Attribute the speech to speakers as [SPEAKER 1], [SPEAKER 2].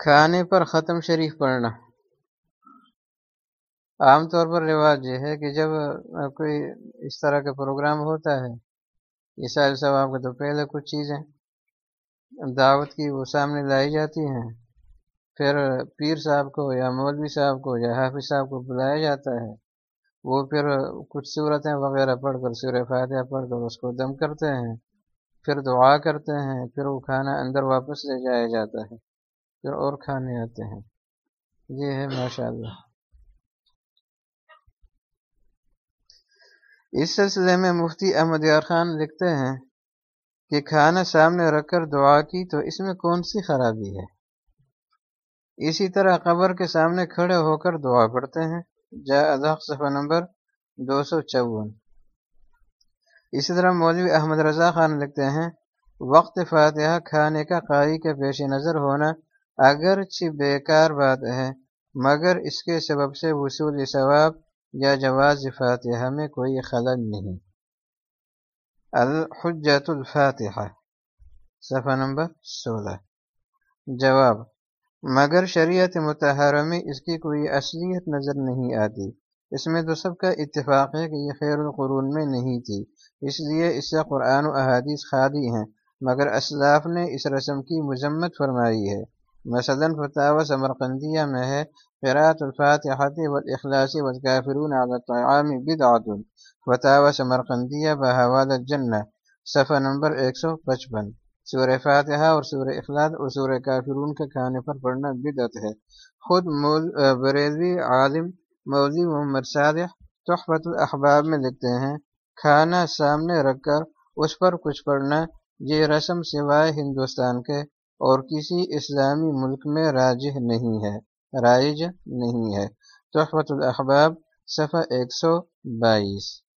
[SPEAKER 1] کھانے پر ختم شریف پڑھنا۔ عام طور پر رواج یہ ہے کہ جب کوئی اس طرح کا پروگرام ہوتا ہے عیسائی صاحب کے تو پہلے کچھ چیزیں دعوت کی وہ سامنے لائی جاتی ہیں۔ پھر پیر صاحب کو یا مولوی صاحب کو یا حافظ صاحب کو بلایا جاتا ہے۔ وہ پھر کچھ صورتیں وغیرہ پڑھ کر سور فاتحہ پڑھ کر اس کو دم کرتے ہیں، پھر دعا کرتے ہیں، پھر وہ کھانا اندر واپس لے جایا جاتا ہے۔ پھر اور کھانے آتے ہیں۔ یہ ہے ماشاء اللہ اس سلسلے میں مفتی احمد یار خان لکھتے ہیں کہ کھانا سامنے رکھ کر دعا کی تو اس میں کون سی خرابی ہے؟ اسی طرح قبر کے سامنے کھڑے ہو کر دعا پڑھتے ہیں۔ جا ادق صفحہ نمبر دو سو چون۔ اسی طرح مولوی احمد رضا خان لکھتے ہیں، وقت فاتحہ کھانے کا قاری کے پیش نظر ہونا اگرچہ بیکار بات ہے، مگر اس کے سبب سے وصول ثواب یا جواز فاتحہ میں کوئی خلل نہیں۔ الحجت الفاتحہ، صفحہ نمبر سولہ۔ جواب مگر شریعت متحرہ میں اس کی کوئی اصلیت نظر نہیں آتی۔ اس میں تو سب کا اتفاق ہے کہ یہ خیر القرون میں نہیں تھی، اس لیے اس سے قرآن و احادیث خالی ہیں۔ مگر اسلاف نے اس رسم کی مذمت فرمائی ہے۔ مثلا فتح سمرقندیہ میں ہے قرات الفاتحت والاخلاص والکافرون على الطعام بدعت فتح سمرقندیہ بحوال الجنہ، صفحہ نمبر 155 سورہ فاتحہ اور سورہ اخلاص اور سورہ کافرون کے کھانے پر پڑھنا بدعت ہے۔ خود مول بریلوی عالم مولوی محمد صالح تحفت الاحباب میں لکھتے ہیں، کھانا سامنے رکھ کر اس پر کچھ پڑھنا، یہ رسم سوائے ہندوستان کے اور کسی اسلامی ملک میں راجح نہیں ہے، رائج نہیں ہے۔ تحفت الاحباب صفحہ ایک سو بائیس۔